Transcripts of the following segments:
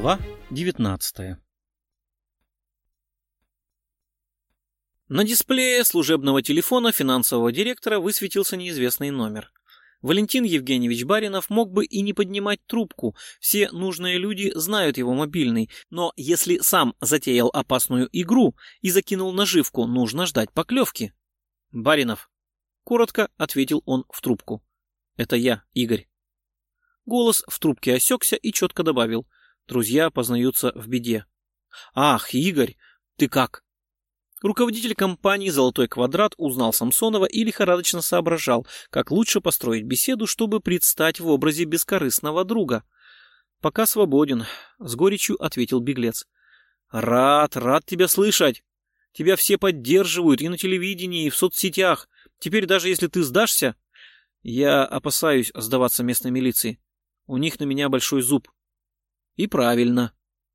Глава 19 На дисплее служебного телефона финансового директора высветился неизвестный номер. Валентин Евгеньевич Баринов мог бы и не поднимать трубку, все нужные люди знают его мобильный, но если сам затеял опасную игру и закинул наживку, нужно ждать поклевки. «Баринов», — коротко ответил он в трубку. «Это я, Игорь». Голос в трубке осекся и четко добавил — Друзья познаются в беде. «Ах, Игорь, ты как?» Руководитель компании «Золотой квадрат» узнал Самсонова и лихорадочно соображал, как лучше построить беседу, чтобы предстать в образе бескорыстного друга. «Пока свободен», — с горечью ответил беглец. «Рад, рад тебя слышать. Тебя все поддерживают и на телевидении, и в соцсетях. Теперь даже если ты сдашься...» «Я опасаюсь сдаваться местной милиции. У них на меня большой зуб. И правильно.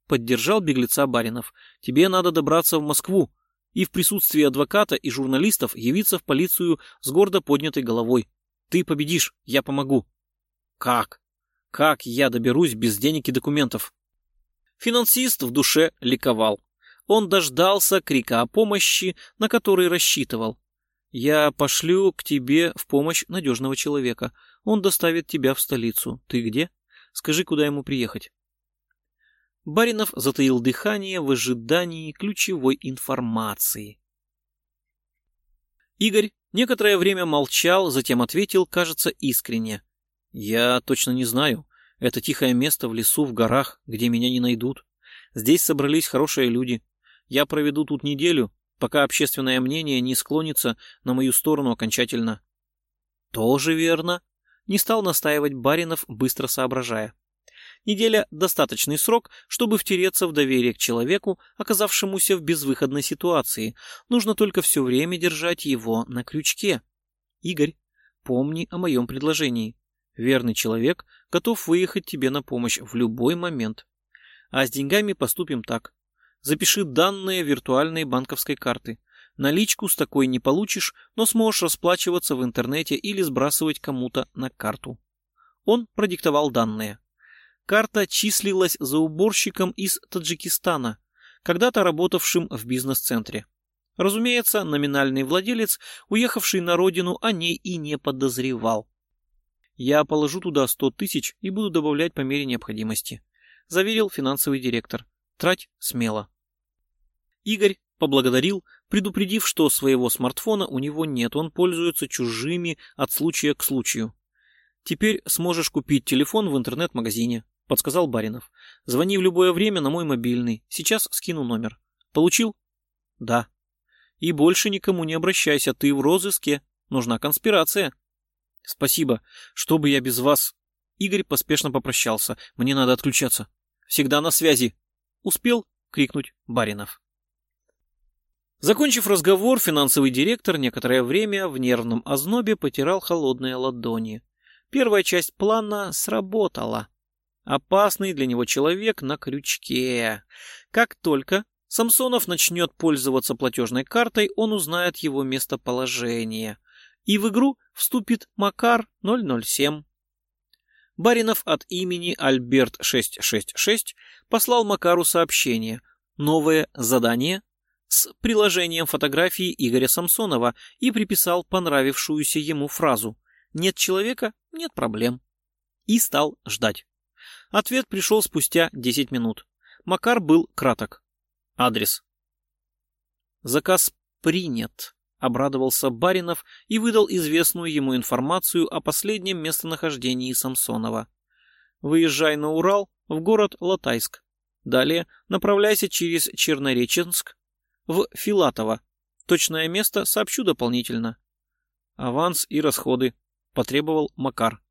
Поддержал беглеца Баринов. Тебе надо добраться в Москву и в присутствии адвоката и журналистов явиться в полицию с гордо поднятой головой. Ты победишь, я помогу. Как? Как я доберусь без денег и документов? Финансист в душе ликовал. Он дождался крика о помощи, на который рассчитывал. Я пошлю к тебе в помощь надежного человека. Он доставит тебя в столицу. Ты где? Скажи, куда ему приехать. Баринов затаил дыхание в ожидании ключевой информации. Игорь некоторое время молчал, затем ответил, кажется, искренне. «Я точно не знаю. Это тихое место в лесу, в горах, где меня не найдут. Здесь собрались хорошие люди. Я проведу тут неделю, пока общественное мнение не склонится на мою сторону окончательно». «Тоже верно», — не стал настаивать Баринов, быстро соображая. Неделя – достаточный срок, чтобы втереться в доверие к человеку, оказавшемуся в безвыходной ситуации. Нужно только все время держать его на крючке. Игорь, помни о моем предложении. Верный человек готов выехать тебе на помощь в любой момент. А с деньгами поступим так. Запиши данные виртуальной банковской карты. Наличку с такой не получишь, но сможешь расплачиваться в интернете или сбрасывать кому-то на карту. Он продиктовал данные. Карта числилась за уборщиком из Таджикистана, когда-то работавшим в бизнес-центре. Разумеется, номинальный владелец, уехавший на родину, о ней и не подозревал. «Я положу туда сто тысяч и буду добавлять по мере необходимости», — заверил финансовый директор. «Трать смело». Игорь поблагодарил, предупредив, что своего смартфона у него нет, он пользуется чужими от случая к случаю. «Теперь сможешь купить телефон в интернет-магазине», — подсказал Баринов. «Звони в любое время на мой мобильный. Сейчас скину номер. Получил?» «Да». «И больше никому не обращайся. Ты в розыске. Нужна конспирация». «Спасибо. Что бы я без вас...» Игорь поспешно попрощался. «Мне надо отключаться. Всегда на связи». Успел крикнуть Баринов. Закончив разговор, финансовый директор некоторое время в нервном ознобе потирал холодные ладони. Первая часть плана сработала. Опасный для него человек на крючке. Как только Самсонов начнет пользоваться платежной картой, он узнает его местоположение. И в игру вступит Макар 007. Баринов от имени Альберт 666 послал Макару сообщение. Новое задание с приложением фотографии Игоря Самсонова и приписал понравившуюся ему фразу «Нет человека – нет проблем». И стал ждать. Ответ пришел спустя 10 минут. Макар был краток. Адрес. Заказ принят, обрадовался Баринов и выдал известную ему информацию о последнем местонахождении Самсонова. Выезжай на Урал, в город Латайск. Далее направляйся через Чернореченск в Филатово. Точное место сообщу дополнительно. Аванс и расходы, потребовал Макар.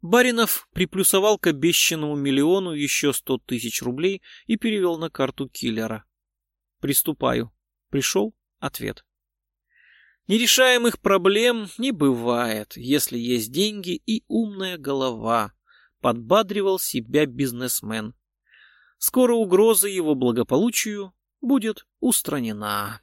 Баринов приплюсовал к обещанному миллиону еще сто тысяч рублей и перевел на карту киллера. «Приступаю». Пришел ответ. Нерешаемых проблем не бывает, если есть деньги и умная голова, подбадривал себя бизнесмен. Скоро угроза его благополучию будет устранена.